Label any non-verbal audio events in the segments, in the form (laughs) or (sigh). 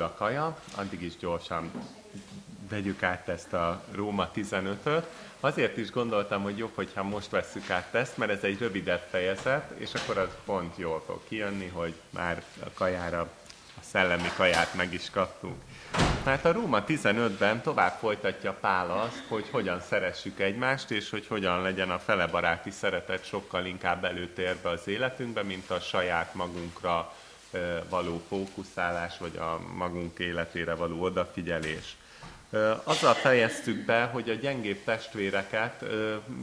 a kaja, addig is gyorsan vegyük át ezt a Róma 15-öt. Azért is gondoltam, hogy jobb, hogyha most vesszük át ezt, mert ez egy rövidebb fejezet, és akkor az pont jól fog kijönni, hogy már a kajára, a szellemi kaját meg is kaptunk. Hát a Róma 15-ben tovább folytatja Pál azt, hogy hogyan szeressük egymást, és hogy hogyan legyen a felebaráti szeretet sokkal inkább előtérbe az életünkben, mint a saját magunkra való fókuszálás, vagy a magunk életére való odafigyelés. Azzal fejeztük be, hogy a gyengébb testvéreket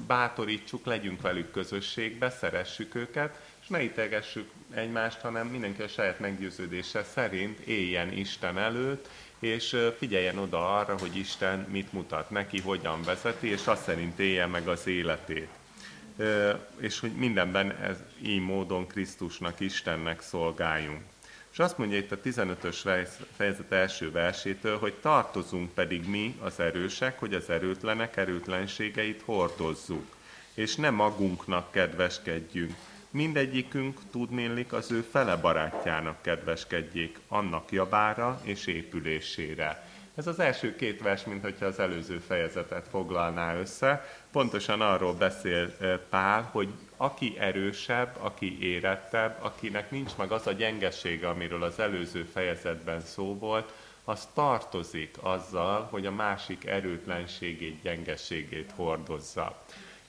bátorítsuk, legyünk velük közösségbe, szeressük őket, és ne ítegessük egymást, hanem mindenki a saját meggyőződése szerint éljen Isten előtt, és figyeljen oda arra, hogy Isten mit mutat neki, hogyan vezeti, és azt szerint élje meg az életét. És hogy mindenben ez így módon Krisztusnak, Istennek szolgáljunk. És azt mondja itt a 15-ös fejezet első versétől, hogy tartozunk pedig mi, az erősek, hogy az erőtlenek erőtlenségeit hordozzuk, és ne magunknak kedveskedjünk. Mindegyikünk tudnélik az ő fele barátjának kedveskedjék, annak javára és épülésére. Ez az első két vers, mint hogyha az előző fejezetet foglalná össze. Pontosan arról beszél Pál, hogy aki erősebb, aki érettebb, akinek nincs meg az a gyengesége, amiről az előző fejezetben szó volt, az tartozik azzal, hogy a másik erőtlenségét, gyengeségét hordozza.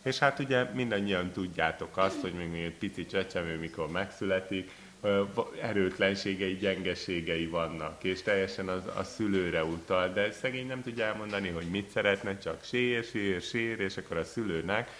És hát ugye mindannyian tudjátok azt, hogy még egy pici csecsemő, mikor megszületik, erőtlenségei, gyengeségei vannak, és teljesen az, a szülőre utal, de szegény nem tudja elmondani, hogy mit szeretne, csak sír, sír, sír, és akkor a szülőnek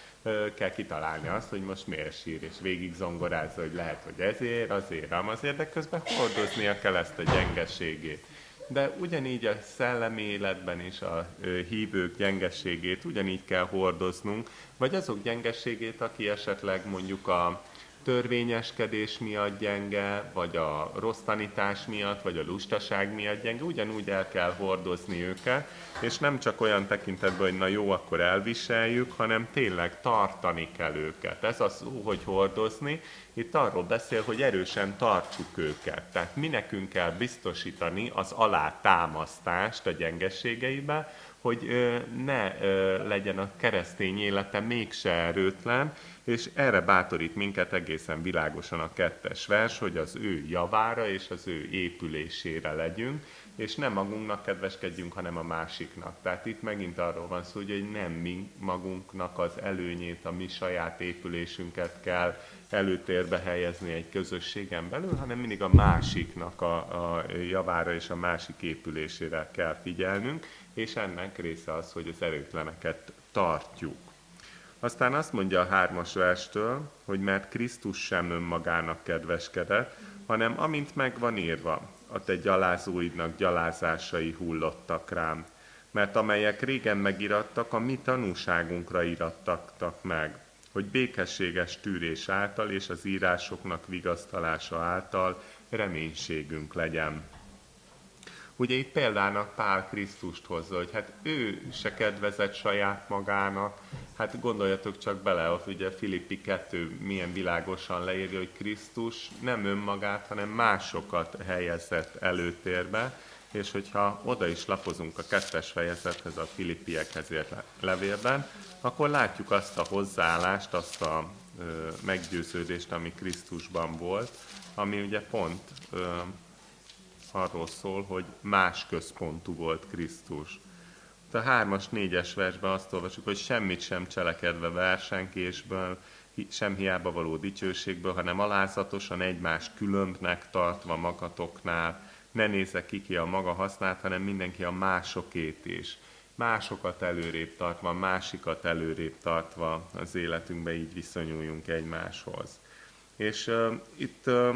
kell kitalálni azt, hogy most miért sír, és végig zongorázza, hogy lehet, hogy ezért, azért, azért, de közben hordoznia kell ezt a gyengeségét. De ugyanígy a szellemi életben is a hívők gyengeségét ugyanígy kell hordoznunk, vagy azok gyengeségét, aki esetleg mondjuk a törvényeskedés miatt gyenge, vagy a rossz tanítás miatt, vagy a lustaság miatt gyenge, ugyanúgy el kell hordozni őket, és nem csak olyan tekintetben, hogy na jó, akkor elviseljük, hanem tényleg tartani kell őket. Ez az szó, hogy hordozni, itt arról beszél, hogy erősen tartsuk őket. Tehát mi nekünk kell biztosítani az alátámasztást a gyengeségeibe, hogy ne legyen a keresztény élete mégse erőtlen, és erre bátorít minket egészen világosan a kettes vers, hogy az ő javára és az ő épülésére legyünk, és nem magunknak kedveskedjünk, hanem a másiknak. Tehát itt megint arról van szó, hogy nem mi magunknak az előnyét, a mi saját épülésünket kell előtérbe helyezni egy közösségen belül, hanem mindig a másiknak a, a javára és a másik épülésére kell figyelnünk, és ennek része az, hogy az erőtleneket tartjuk. Aztán azt mondja a hármas verstől, hogy mert Krisztus sem önmagának kedveskedett, hanem amint meg van írva, a te gyalázóidnak gyalázásai hullottak rám, mert amelyek régen megirattak, a mi tanúságunkra irattak meg, hogy békességes tűrés által és az írásoknak vigasztalása által reménységünk legyen. Ugye itt példának Pál Krisztust hozza, hogy hát ő se kedvezett saját magának, hát gondoljatok csak bele, hogy ugye Filippi 2 milyen világosan leírja, hogy Krisztus nem önmagát, hanem másokat helyezett előtérbe, és hogyha oda is lapozunk a kettes fejezethez, a Filippiekhez ért levélben, akkor látjuk azt a hozzáállást, azt a meggyőződést, ami Krisztusban volt, ami ugye pont arról szól, hogy más központú volt Krisztus. A hármas, négyes versben azt olvasjuk, hogy semmit sem cselekedve versenkésből, sem hiába való dicsőségből, hanem alázatosan egymást különbnek tartva magatoknál, ne nézze ki ki a maga hasznát, hanem mindenki a másokét is. Másokat előrébb tartva, másikat előrébb tartva az életünkbe így viszonyuljunk egymáshoz. És uh, itt uh,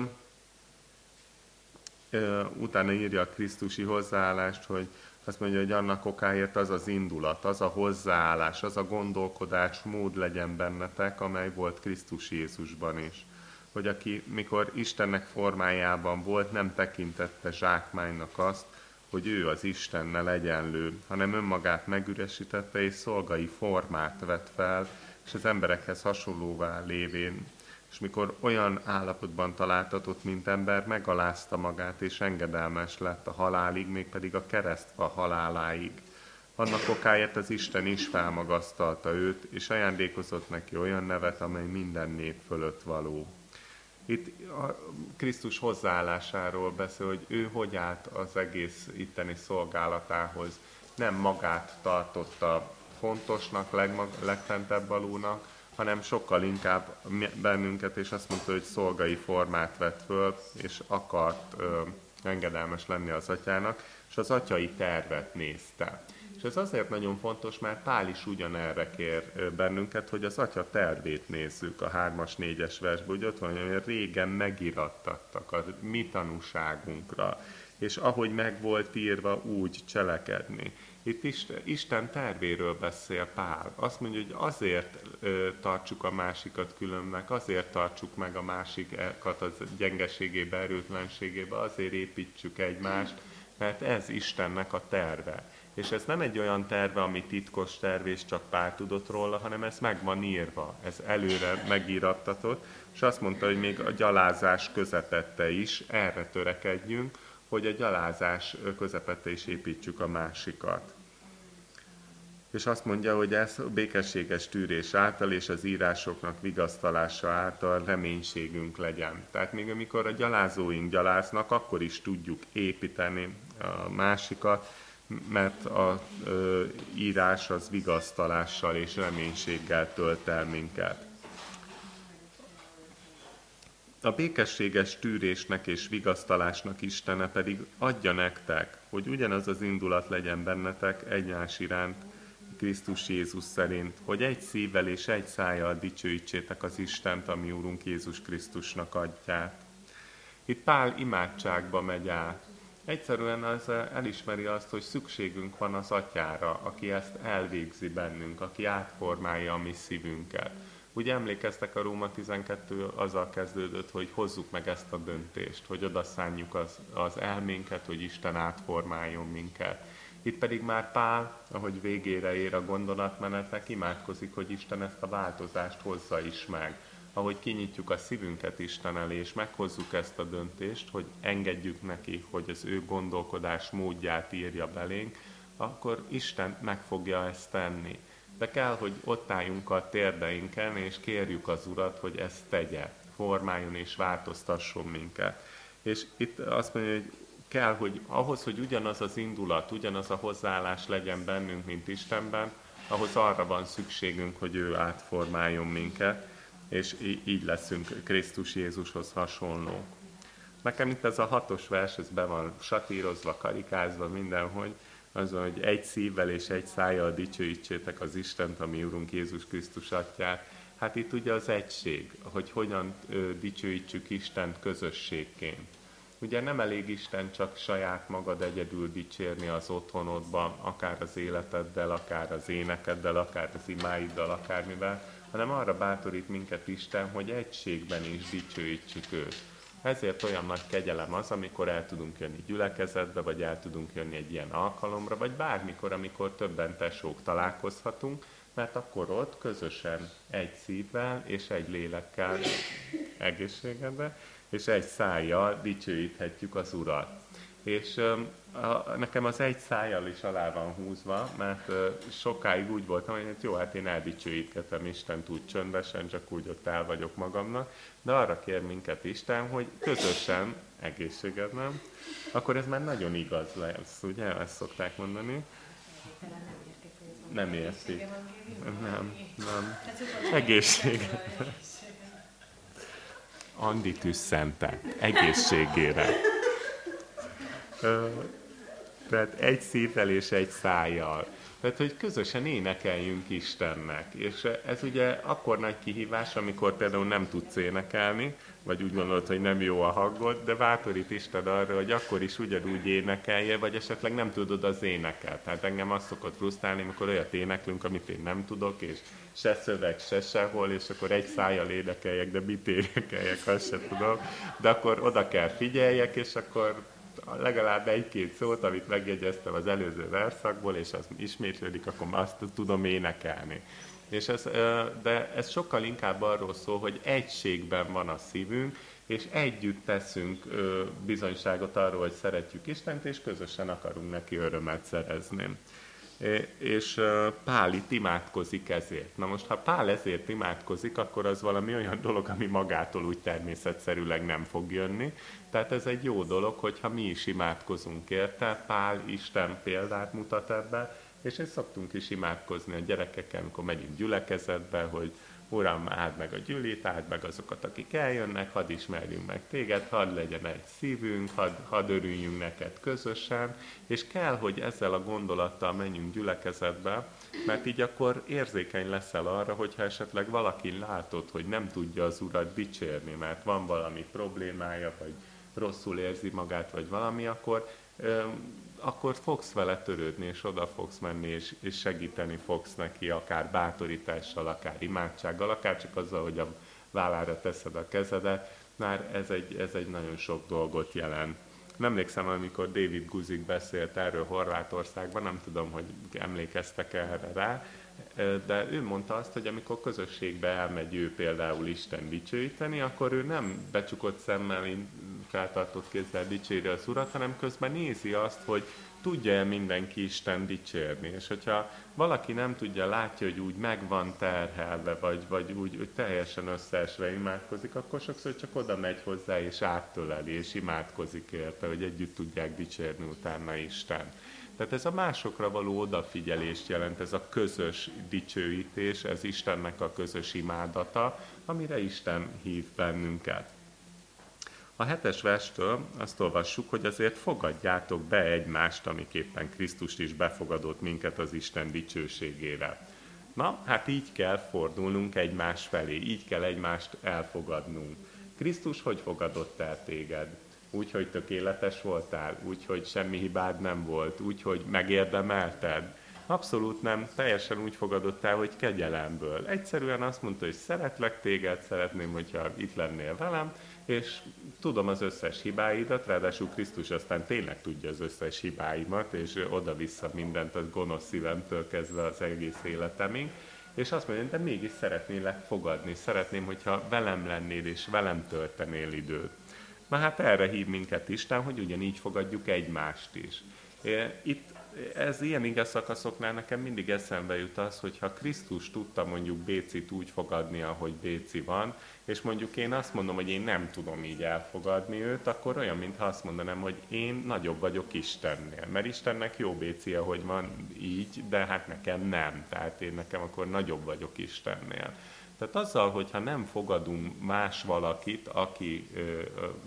utána írja a Krisztusi hozzáállást, hogy azt mondja, hogy annak okáért az az indulat, az a hozzáállás, az a gondolkodás mód legyen bennetek, amely volt Krisztus Jézusban is. Hogy aki, mikor Istennek formájában volt, nem tekintette zsákmánynak azt, hogy ő az Istennel egyenlő, hanem önmagát megüresítette és szolgai formát vett fel, és az emberekhez hasonlóvá lévén és mikor olyan állapotban találtatott, mint ember, megalázta magát, és engedelmes lett a halálig, mégpedig a keresztfa haláláig. Annak okáért az Isten is felmagasztalta őt, és ajándékozott neki olyan nevet, amely minden nép fölött való. Itt a Krisztus hozzáállásáról beszél, hogy ő hogy állt az egész itteni szolgálatához. Nem magát tartotta fontosnak, legmag, legfentebb valónak, hanem sokkal inkább bennünket, és azt mondta, hogy szolgai formát vett föl, és akart ö, engedelmes lenni az atyának, és az atyai tervet nézte. És ez azért nagyon fontos, mert Pál is ugyanerre kér bennünket, hogy az atya tervét nézzük a 3-as, 4-es versből, hogy ott van, hogy régen megirattattak a mi tanúságunkra, és ahogy meg volt írva, úgy cselekedni. Itt Isten, tervéről beszél Pál. Azt mondja, hogy azért ö, tartsuk a másikat különnek, azért tartsuk meg a másikat az gyengeségébe, erőtlenségébe, azért építsük egymást, mert ez Istennek a terve. És ez nem egy olyan terve, ami titkos terv, és csak pár tudott róla, hanem ez meg van írva, ez előre megírattatott, és azt mondta, hogy még a gyalázás közepette is, erre törekedjünk, hogy a gyalázás közepette is építsük a másikat. És azt mondja, hogy ez a békességes tűrés által és az írásoknak vigasztalása által reménységünk legyen. Tehát még amikor a gyalázóink gyaláznak, akkor is tudjuk építeni a másikat, mert a ö, írás az vigasztalással és reménységgel tölt el minket. A békességes tűrésnek és vigasztalásnak Istene pedig adja nektek, hogy ugyanaz az indulat legyen bennetek egymás iránt, Krisztus Jézus szerint, hogy egy szívvel és egy szájjal dicsőítsétek az Istent, ami Úrunk Jézus Krisztusnak adját. Itt Pál imádságba megy át, Egyszerűen az elismeri azt, hogy szükségünk van az atyára, aki ezt elvégzi bennünk, aki átformálja a mi szívünket. Ugye emlékeztek a Róma 12 azzal kezdődött, hogy hozzuk meg ezt a döntést, hogy odaszálljuk az, az elménket, hogy Isten átformáljon minket. Itt pedig már Pál, ahogy végére ér a gondolatmenetnek, imádkozik, hogy Isten ezt a változást hozza is meg ahogy kinyitjuk a szívünket Isten elé, és meghozzuk ezt a döntést, hogy engedjük neki, hogy az ő gondolkodás módját írja belénk, akkor Isten meg fogja ezt tenni. De kell, hogy ott álljunk a térdeinken, és kérjük az Urat, hogy ezt tegye, formáljon és változtasson minket. És itt azt mondja, hogy kell, hogy ahhoz, hogy ugyanaz az indulat, ugyanaz a hozzáállás legyen bennünk, mint Istenben, ahhoz arra van szükségünk, hogy ő átformáljon minket és így leszünk Krisztus Jézushoz hasonlók. Nekem itt ez a hatos vers, ez be van satírozva, karikázva mindenhogy, az, hogy egy szívvel és egy szájjal dicsőítsétek az Istent, ami Úrunk Jézus Krisztus atyát. Hát itt ugye az egység, hogy hogyan dicsőítsük Istent közösségként. Ugye nem elég Isten csak saját magad egyedül dicsérni az otthonodban, akár az életeddel, akár az énekeddel, akár az imáiddal, akármivel, hanem arra bátorít minket Isten, hogy egységben is dicsőítsük őt. Ezért olyan nagy kegyelem az, amikor el tudunk jönni gyülekezetbe, vagy el tudunk jönni egy ilyen alkalomra, vagy bármikor, amikor többen tesók találkozhatunk, mert akkor ott közösen egy szívvel és egy lélekkel egészségedbe, és egy szájjal dicsőíthetjük az Urat. És a, nekem az egy szájjal is alá van húzva, mert sokáig úgy voltam, hogy hát jó, hát én eldicsőítgetem Istent úgy csöndesen, csak úgy ott el vagyok magamnak, de arra kér minket Isten, hogy közösen egészséged nem, akkor ez már nagyon igaz lesz, ugye? Ezt szokták mondani. Nem értik. Nem, nem. Egészség. (laughs) Andi tüsszente. Egészségére. Tehát egy szívvel és egy szájjal. Tehát, hogy közösen énekeljünk Istennek. És ez ugye akkor nagy kihívás, amikor például nem tudsz énekelni, vagy úgy gondolod, hogy nem jó a hangod, de bátorít Isten arra, hogy akkor is ugyanúgy énekelje, vagy esetleg nem tudod az énekel. Tehát engem azt szokott frusztrálni, amikor olyat éneklünk, amit én nem tudok, és se szöveg, se sehol, és akkor egy szájjal énekeljek, de mit énekeljek, azt se tudom. De akkor oda kell figyeljek, és akkor legalább egy-két szót, amit megjegyeztem az előző verszakból, és az ismétlődik, akkor azt tudom énekelni. És ez, de ez sokkal inkább arról szól, hogy egységben van a szívünk, és együtt teszünk bizonyságot arról, hogy szeretjük Istent, és közösen akarunk neki örömet szerezni. És Pál itt imádkozik ezért. Na most, ha Pál ezért imádkozik, akkor az valami olyan dolog, ami magától úgy természetszerűleg nem fog jönni. Tehát ez egy jó dolog, hogyha mi is imádkozunk érte. Pál Isten példát mutat ebbe, és ezt szoktunk is imádkozni a gyerekekkel, amikor megyünk gyülekezetbe, hogy Uram, áld meg a gyűlét, áld meg azokat, akik eljönnek, hadd ismerjünk meg téged, hadd legyen egy szívünk, hadd, hadd örüljünk neked közösen, és kell, hogy ezzel a gondolattal menjünk gyülekezetbe, mert így akkor érzékeny leszel arra, hogyha esetleg valaki látod, hogy nem tudja az Urat dicsérni, mert van valami problémája, vagy rosszul érzi magát, vagy valami, akkor akkor fogsz vele törődni, és oda fogsz menni, és, és segíteni fogsz neki, akár bátorítással, akár imádsággal, akár csak azzal, hogy a vállára teszed a kezedet, már ez egy, ez egy nagyon sok dolgot jelent. Nem emlékszem, amikor David Guzik beszélt erről Horvátországban, nem tudom, hogy emlékeztek erre rá, de ő mondta azt, hogy amikor közösségbe elmegy ő például Isten dicsőíteni, akkor ő nem becsukott szemmel, feltartott kézzel dicséri az Urat, hanem közben nézi azt, hogy tudja-e mindenki Isten dicsérni. És hogyha valaki nem tudja, látja, hogy úgy meg van terhelve, vagy, vagy úgy hogy teljesen összeesve imádkozik, akkor sokszor csak oda megy hozzá, és áttöleli, és imádkozik érte, hogy együtt tudják dicsérni utána Isten. Tehát ez a másokra való odafigyelést jelent, ez a közös dicsőítés, ez Istennek a közös imádata, amire Isten hív bennünket. A hetes verstől azt olvassuk, hogy azért fogadjátok be egymást, amiképpen Krisztus is befogadott minket az Isten dicsőségére. Na, hát így kell fordulnunk egymás felé, így kell egymást elfogadnunk. Krisztus hogy fogadott el téged? Úgy, hogy tökéletes voltál, úgy, hogy semmi hibád nem volt, úgy, hogy megérdemelted. Abszolút nem, teljesen úgy fogadott el, hogy kegyelemből. Egyszerűen azt mondta, hogy szeretlek téged, szeretném, hogyha itt lennél velem, és tudom az összes hibáidat, ráadásul Krisztus aztán tényleg tudja az összes hibáimat, és oda-vissza mindent az gonosz szívemtől kezdve az egész életemig, és azt mondja, de mégis szeretnélek fogadni, szeretném, hogyha velem lennél, és velem töltenél időt. Na hát erre hív minket Isten, hogy ugyanígy fogadjuk egymást is. Itt ez ilyen ige szakaszoknál nekem mindig eszembe jut az, hogy ha Krisztus tudta mondjuk Bécit úgy fogadni, ahogy Béci van, és mondjuk én azt mondom, hogy én nem tudom így elfogadni őt, akkor olyan, mintha azt mondanám, hogy én nagyobb vagyok Istennél. Mert Istennek jó Béci, ahogy van így, de hát nekem nem. Tehát én nekem akkor nagyobb vagyok Istennél. Tehát azzal, hogyha nem fogadunk más valakit, aki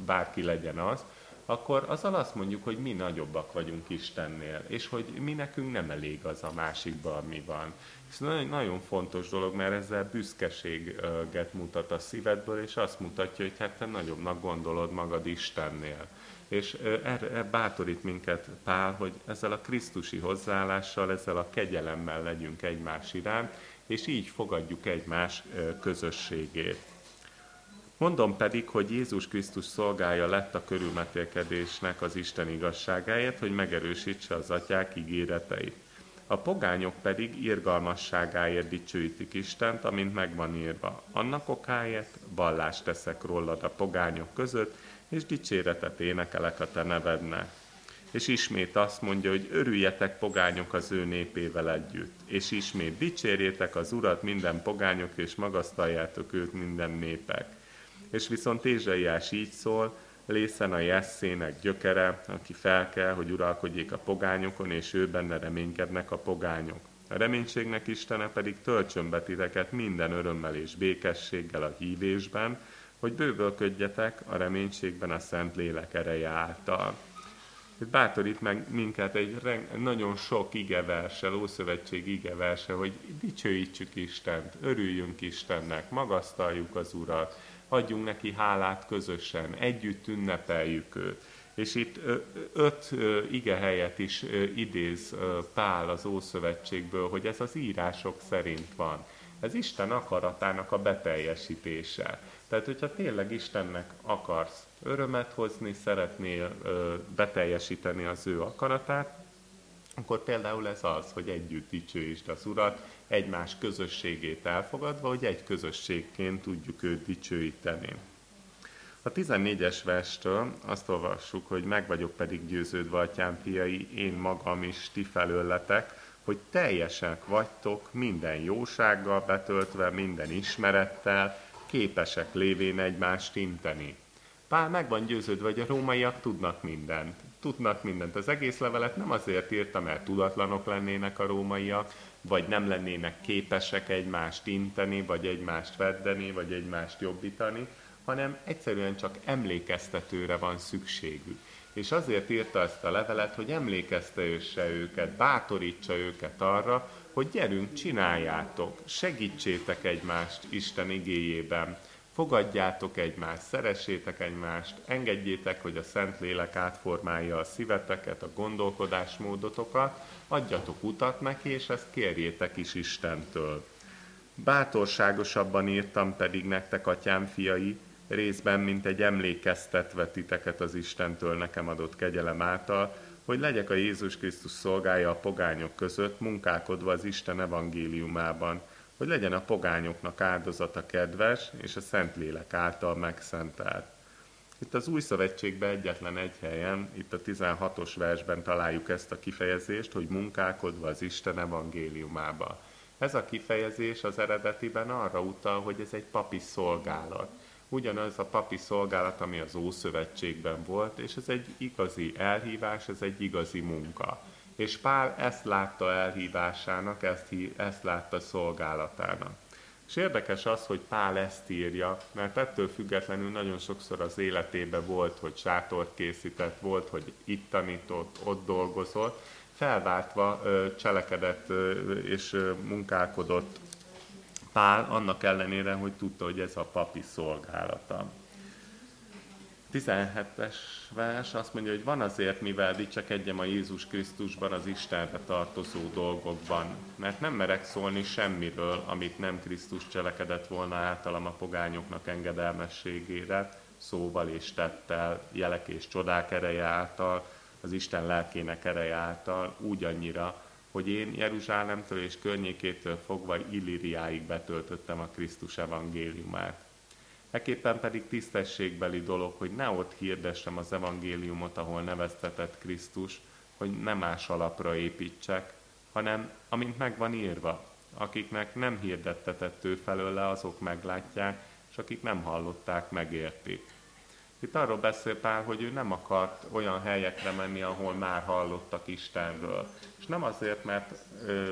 bárki legyen az, akkor azzal azt mondjuk, hogy mi nagyobbak vagyunk Istennél, és hogy mi nekünk nem elég az a másikban, ami van. Ez nagyon, nagyon fontos dolog, mert ezzel büszkeséget mutat a szívedből, és azt mutatja, hogy hát te nagyobbnak gondolod magad Istennél. És erre bátorít minket Pál, hogy ezzel a Krisztusi hozzáállással, ezzel a kegyelemmel legyünk egymás iránt, és így fogadjuk egymás közösségét. Mondom pedig, hogy Jézus Krisztus szolgája lett a körülmetélkedésnek az Isten igazságáért, hogy megerősítse az atyák ígéreteit. A pogányok pedig irgalmasságáért dicsőítik Istent, amint megvan írva. Annak okáért vallást teszek rólad a pogányok között, és dicséretet énekelek a te nevednek. És ismét azt mondja, hogy örüljetek pogányok az ő népével együtt. És ismét dicsérjétek az Urat minden pogányok, és magasztaljátok őt minden népek. És viszont Ézsaiás így szól, lészen a jesszének gyökere, aki fel kell, hogy uralkodjék a pogányokon, és ő benne reménykednek a pogányok. A reménységnek Istene pedig töltsön be titeket minden örömmel és békességgel a hívésben, hogy bővölködjetek a reménységben a Szent Lélek ereje által. Itt bátorít meg minket egy nagyon sok igeverse, Ószövetség igeverse, hogy dicsőítsük Istent, örüljünk Istennek, magasztaljuk az Urat, adjunk neki hálát közösen, együtt ünnepeljük őt. És itt öt ige helyet is idéz Pál az Ószövetségből, hogy ez az írások szerint van. Ez Isten akaratának a beteljesítése. Tehát, hogyha tényleg Istennek akarsz örömet hozni, szeretnél beteljesíteni az ő akaratát, akkor például ez az, hogy együtt dicsőítsd az Urat, egymás közösségét elfogadva, hogy egy közösségként tudjuk őt dicsőíteni. A 14-es verstől azt olvassuk, hogy meg vagyok pedig győződve, atyám fiai, én magam is ti felőletek, hogy teljesek vagytok minden jósággal betöltve, minden ismerettel, képesek lévén egymást inteni. Pál meg van győződve, hogy a rómaiak tudnak mindent. Tudnak mindent. Az egész levelet nem azért írta, mert tudatlanok lennének a rómaiak, vagy nem lennének képesek egymást inteni, vagy egymást veddeni, vagy egymást jobbítani, hanem egyszerűen csak emlékeztetőre van szükségük. És azért írta ezt a levelet, hogy emlékeztesse őket, bátorítsa őket arra, hogy gyerünk, csináljátok, segítsétek egymást Isten igéjében, fogadjátok egymást, szeressétek egymást, engedjétek, hogy a Szentlélek átformálja a szíveteket, a gondolkodásmódotokat, adjatok utat neki, és ezt kérjétek is Istentől. Bátorságosabban írtam pedig nektek, atyám fiai, részben, mint egy emlékeztetve titeket az Istentől nekem adott kegyelem által, hogy legyek a Jézus Krisztus szolgája a pogányok között, munkálkodva az Isten evangéliumában, hogy legyen a pogányoknak áldozata kedves, és a Szentlélek által megszentelt. Itt az új szövetségben egyetlen egy helyen, itt a 16-os versben találjuk ezt a kifejezést, hogy munkálkodva az Isten evangéliumába. Ez a kifejezés az eredetiben arra utal, hogy ez egy papi szolgálat ugyanaz a papi szolgálat, ami az Ószövetségben volt, és ez egy igazi elhívás, ez egy igazi munka. És Pál ezt látta elhívásának, ezt, ezt látta szolgálatának. És érdekes az, hogy Pál ezt írja, mert ettől függetlenül nagyon sokszor az életében volt, hogy sátort készített, volt, hogy itt tanított, ott dolgozott, felváltva cselekedett és munkálkodott Pál annak ellenére, hogy tudta, hogy ez a papi szolgálata. 17-es vers azt mondja, hogy van azért, mivel dicsekedjem a Jézus Krisztusban az Istenre tartozó dolgokban, mert nem merek szólni semmiről, amit nem Krisztus cselekedett volna általam a pogányoknak engedelmességére, szóval és tettel, jelek és csodák ereje által, az Isten lelkének ereje által, úgy annyira, hogy én Jeruzsálemtől és környékétől fogva Illiriáig betöltöttem a Krisztus evangéliumát. Eképpen pedig tisztességbeli dolog, hogy ne ott hirdessem az evangéliumot, ahol neveztetett Krisztus, hogy nem más alapra építsek, hanem amint meg van írva, akiknek nem hirdettetett ő felőle, azok meglátják, és akik nem hallották, megértik. Itt arról beszél Pál, hogy ő nem akart olyan helyekre menni, ahol már hallottak Istenről. És nem azért, mert ö,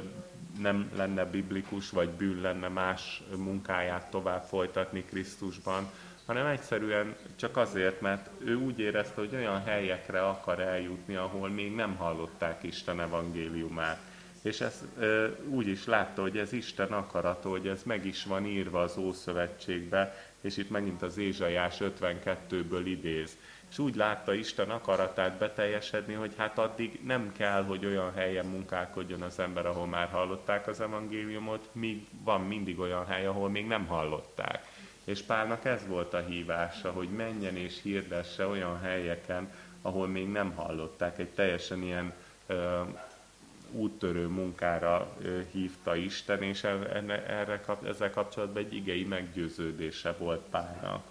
nem lenne biblikus, vagy bűn lenne más munkáját tovább folytatni Krisztusban, hanem egyszerűen csak azért, mert ő úgy érezte, hogy olyan helyekre akar eljutni, ahol még nem hallották Isten evangéliumát. És ezt e, úgy is látta, hogy ez Isten akarata, hogy ez meg is van írva az Ószövetségbe, és itt megint az Ézsaiás 52-ből idéz. És úgy látta Isten akaratát beteljesedni, hogy hát addig nem kell, hogy olyan helyen munkálkodjon az ember, ahol már hallották az evangéliumot, míg van mindig olyan hely, ahol még nem hallották. És Pálnak ez volt a hívása, hogy menjen és hirdesse olyan helyeken, ahol még nem hallották. Egy teljesen ilyen úttörő munkára hívta Isten, és erre, ezzel kapcsolatban egy igei meggyőződése volt Pálnak.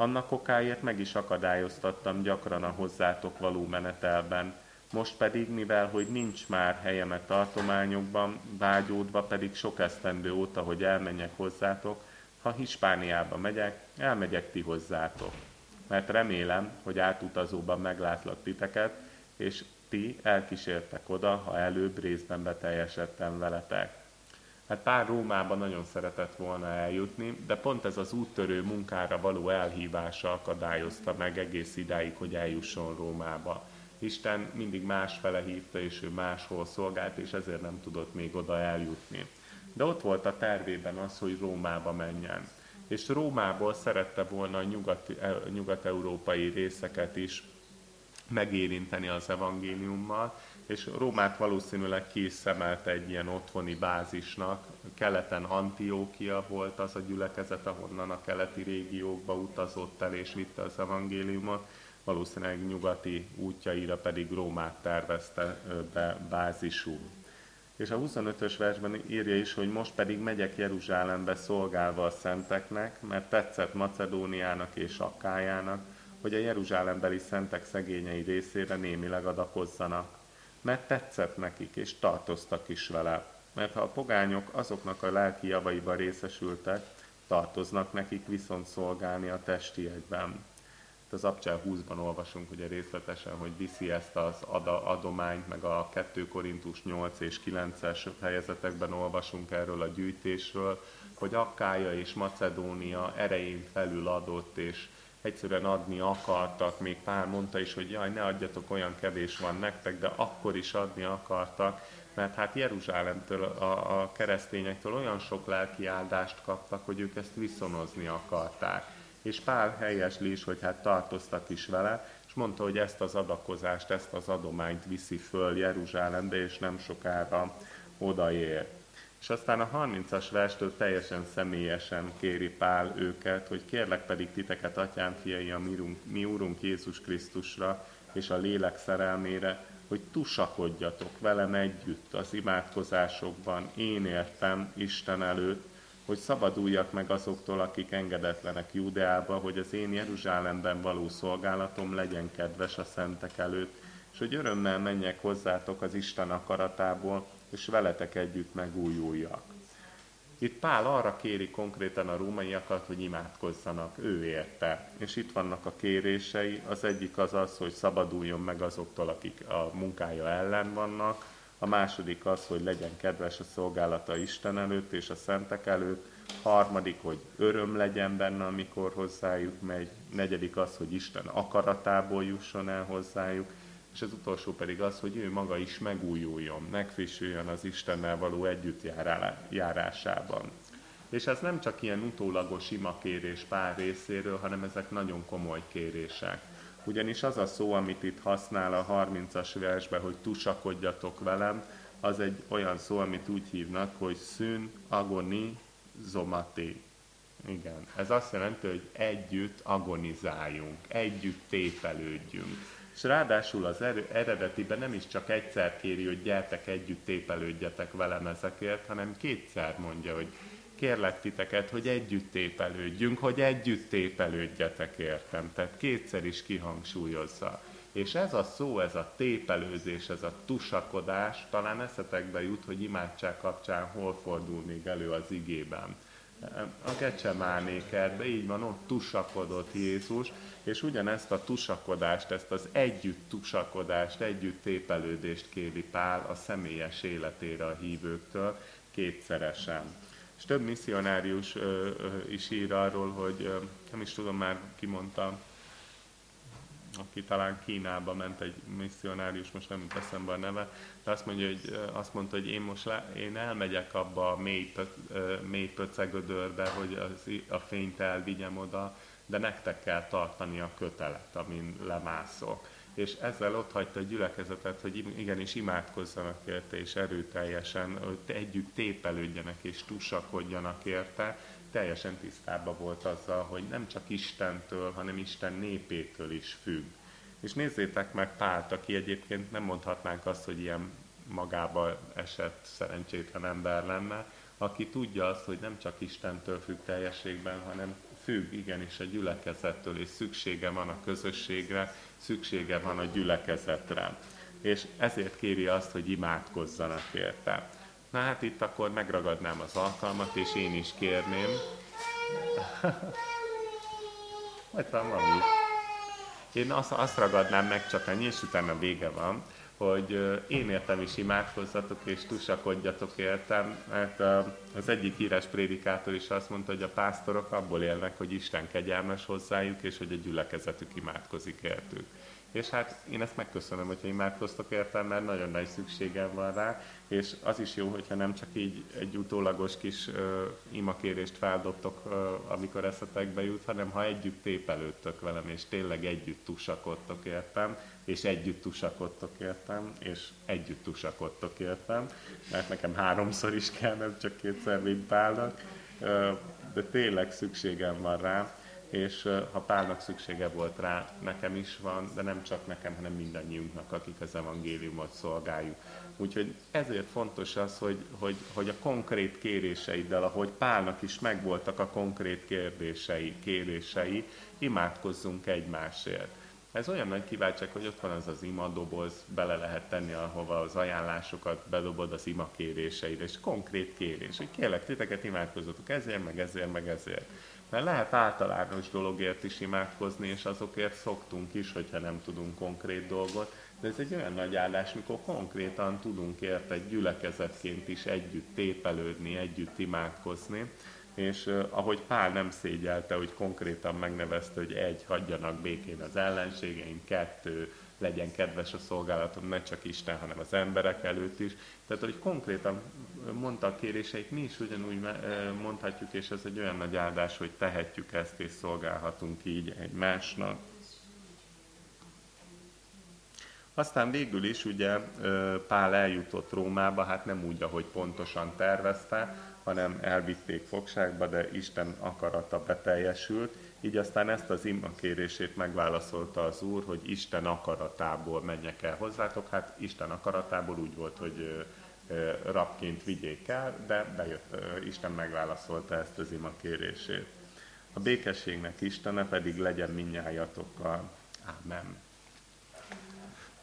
Annak okáért meg is akadályoztattam gyakran a hozzátok való menetelben, most pedig, mivel hogy nincs már helyemet tartományokban, vágyódva pedig sok esztendő óta, hogy elmenjek hozzátok, ha Hispániába megyek, elmegyek ti hozzátok. Mert remélem, hogy átutazóban meglátlak titeket, és ti elkísértek oda, ha előbb részben beteljesedtem veletek. Hát pár Rómában nagyon szeretett volna eljutni, de pont ez az úttörő munkára való elhívása akadályozta meg egész idáig, hogy eljusson Rómába. Isten mindig másfele hívta, és ő máshol szolgált, és ezért nem tudott még oda eljutni. De ott volt a tervében az, hogy Rómába menjen. És Rómából szerette volna a nyugat, nyugat-európai részeket is megérinteni az evangéliummal, és Rómát valószínűleg ki is szemelte egy ilyen otthoni bázisnak. Keleten Antiókia volt az a gyülekezet, ahonnan a keleti régiókba utazott el és vitte az evangéliumot, valószínűleg nyugati útjaira pedig Rómát tervezte be bázisú. És a 25-ös versben írja is, hogy most pedig megyek Jeruzsálembe szolgálva a szenteknek, mert tetszett Macedóniának és Akkájának, hogy a Jeruzsálembeli szentek szegényei részére némileg adakozzanak. Mert tetszett nekik, és tartoztak is vele. Mert ha a pogányok azoknak a lelki javaiba részesültek, tartoznak nekik viszont szolgálni a testiekben. Az Abcsel 20-ban olvasunk ugye részletesen, hogy viszi ezt az adományt, meg a 2 Korintus 8 és 9-es fejezetekben olvasunk erről a gyűjtésről, hogy Akkája és Macedónia erején felül adott, és egyszerűen adni akartak, még pár mondta is, hogy jaj, ne adjatok, olyan kevés van nektek, de akkor is adni akartak, mert hát Jeruzsálemtől, a, a keresztényektől olyan sok lelki áldást kaptak, hogy ők ezt viszonozni akarták. És Pál helyesli is, hogy hát tartoztak is vele, és mondta, hogy ezt az adakozást, ezt az adományt viszi föl Jeruzsálembe, és nem sokára odaér. És aztán a 30-as verstől teljesen személyesen kéri Pál őket, hogy kérlek pedig titeket, atyám fiai, a mi, urunk, mi úrunk Jézus Krisztusra és a lélek szerelmére, hogy tusakodjatok velem együtt az imádkozásokban, én értem Isten előtt, hogy szabaduljak meg azoktól, akik engedetlenek Júdeába, hogy az én Jeruzsálemben való szolgálatom legyen kedves a szentek előtt, és hogy örömmel menjek hozzátok az Isten akaratából, és veletek együtt megújuljak. Itt Pál arra kéri konkrétan a rómaiakat, hogy imádkozzanak, ő érte. És itt vannak a kérései, az egyik az az, hogy szabaduljon meg azoktól, akik a munkája ellen vannak, a második az, hogy legyen kedves a szolgálata Isten előtt és a szentek előtt, harmadik, hogy öröm legyen benne, amikor hozzájuk megy, negyedik az, hogy Isten akaratából jusson el hozzájuk, és az utolsó pedig az, hogy ő maga is megújuljon, megfrissüljön az Istennel való együttjárásában. És ez nem csak ilyen utólagos imakérés pár részéről, hanem ezek nagyon komoly kérések. Ugyanis az a szó, amit itt használ a 30-as versben, hogy tusakodjatok velem, az egy olyan szó, amit úgy hívnak, hogy szűn, agoni, zomati. Igen, ez azt jelenti, hogy együtt agonizáljunk, együtt tépelődjünk és ráadásul az eredetiben nem is csak egyszer kéri, hogy gyertek együtt tépelődjetek velem ezekért, hanem kétszer mondja, hogy kérlek titeket, hogy együtt tépelődjünk, hogy együtt tépelődjetek értem. Tehát kétszer is kihangsúlyozza. És ez a szó, ez a tépelőzés, ez a tusakodás, talán eszetekbe jut, hogy imádság kapcsán hol fordul még elő az igében. A Gecsemáné kertbe, így van, ott tusakodott Jézus, és ugyanezt a tusakodást, ezt az együtt tusakodást, együtt tépelődést kéri Pál a személyes életére a hívőktől kétszeresen. És több misszionárius ö, ö, is ír arról, hogy ö, nem is tudom már, ki mondta, aki talán Kínába ment egy misszionárius, most nem jut eszembe a neve, de azt, mondja, hogy, azt mondta, hogy én most le, én elmegyek abba a mély, mély pöcegödörbe, hogy az, a fényt elvigyem oda, de nektek kell tartani a kötelet, amin lemászok. És ezzel ott hagyta a gyülekezetet, hogy igenis imádkozzanak érte, és erőteljesen együtt tépelődjenek és tusakodjanak érte. Teljesen tisztában volt azzal, hogy nem csak Istentől, hanem Isten népétől is függ. És nézzétek meg Pált, aki egyébként nem mondhatnánk azt, hogy ilyen magába esett szerencsétlen ember lenne, aki tudja azt, hogy nem csak Istentől függ teljességben, hanem függ igenis a gyülekezettől, és szüksége van a közösségre, szüksége van a gyülekezetre. És ezért kéri azt, hogy imádkozzanak érte. Na hát itt akkor megragadnám az alkalmat, és én is kérném. (laughs) Majd van valami. Én azt, azt ragadnám meg csak annyi, és utána vége van, hogy én értem is imádkozzatok és tusakodjatok értem, mert az egyik híres prédikátor is azt mondta, hogy a pásztorok abból élnek, hogy Isten kegyelmes hozzájuk, és hogy a gyülekezetük imádkozik értük. És hát én ezt megköszönöm, hogyha imádkoztok értem, mert nagyon nagy szükségem van rá, és az is jó, hogyha nem csak így egy utólagos kis uh, imakérést feldobtok, uh, amikor eszetekbe jut, hanem ha együtt tépelődtök velem, és tényleg együtt tusakodtok értem, és együtt tusakodtok értem, és együtt tusakodtok értem, mert nekem háromszor is kell, nem csak kétszer, mint Pálnak, uh, de tényleg szükségem van rá, és ha Pálnak szüksége volt rá, nekem is van, de nem csak nekem, hanem mindannyiunknak, akik az evangéliumot szolgáljuk. Úgyhogy ezért fontos az, hogy, hogy, hogy a konkrét kéréseiddel, ahogy Pálnak is megvoltak a konkrét kérdései, kérései, imádkozzunk egymásért. Ez olyan nagy kiváltság, hogy ott van az az imadoboz, bele lehet tenni, ahova az ajánlásokat bedobod az ima kéréseid, és konkrét kérés, hogy kérlek titeket imádkozzatok ezért, meg ezért, meg ezért. Mert lehet általános dologért is imádkozni, és azokért szoktunk is, hogyha nem tudunk konkrét dolgot, de ez egy olyan nagy áldás, mikor konkrétan tudunk érte egy gyülekezetként is együtt tépelődni, együtt imádkozni, és ahogy Pál nem szégyelte, hogy konkrétan megnevezte, hogy egy, hagyjanak békén az ellenségeim, kettő, legyen kedves a szolgálatom, ne csak Isten, hanem az emberek előtt is. Tehát, hogy konkrétan mondta a kéréseit, mi is ugyanúgy mondhatjuk, és ez egy olyan nagy áldás, hogy tehetjük ezt, és szolgálhatunk így egymásnak. Aztán végül is ugye Pál eljutott Rómába, hát nem úgy, ahogy pontosan tervezte, hanem elvitték fogságba, de Isten akarata beteljesült. Így aztán ezt az ima megválaszolta az Úr, hogy Isten akaratából menjek el hozzátok. Hát Isten akaratából úgy volt, hogy rabként vigyék el, de bejött, Isten megválaszolta ezt az ima. A békességnek Istene pedig legyen minnyájatokkal. Amen.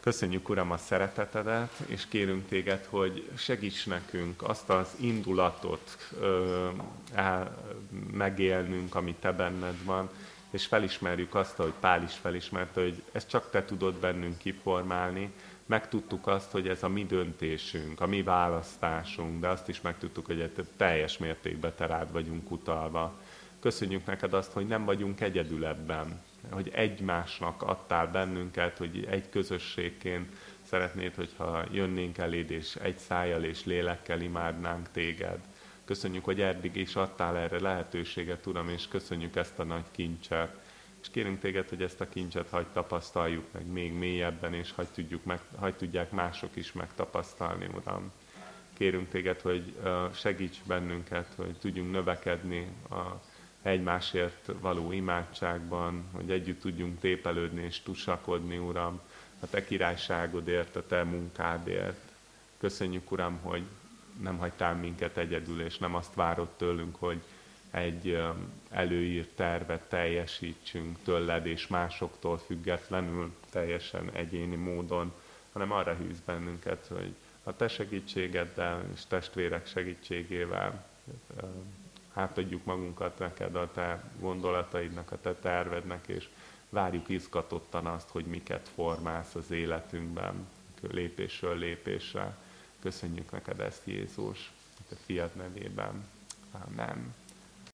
Köszönjük, Uram, a szeretetedet, és kérünk téged, hogy segíts nekünk azt az indulatot ö, el, megélnünk, ami te benned van, és felismerjük azt, hogy Pál is felismerte, hogy ezt csak te tudod bennünk kiformálni, megtudtuk azt, hogy ez a mi döntésünk, a mi választásunk, de azt is megtudtuk, hogy teljes mértékben te rád vagyunk utalva. Köszönjük neked azt, hogy nem vagyunk egyedül ebben, hogy egymásnak adtál bennünket, hogy egy közösségként szeretnéd, hogyha jönnénk eléd, és egy szájjal és lélekkel imádnánk téged. Köszönjük, hogy eddig is adtál erre lehetőséget, Uram, és köszönjük ezt a nagy kincset. És kérünk téged, hogy ezt a kincset hagy tapasztaljuk meg még mélyebben, és hagy, tudjuk meg, hagy tudják mások is megtapasztalni, Uram. Kérünk téged, hogy segíts bennünket, hogy tudjunk növekedni a egymásért való imádságban, hogy együtt tudjunk tépelődni és tusakodni, Uram, a Te királyságodért, a Te munkádért. Köszönjük, Uram, hogy nem hagytál minket egyedül, és nem azt várod tőlünk, hogy egy előírt tervet teljesítsünk tőled és másoktól függetlenül, teljesen egyéni módon, hanem arra hűz bennünket, hogy a te segítségeddel és testvérek segítségével átadjuk magunkat neked, a te gondolataidnak, a te tervednek, és várjuk izgatottan azt, hogy miket formálsz az életünkben, lépésről lépésre. Köszönjük neked ezt, Jézus, a te fiat nevében. Amen.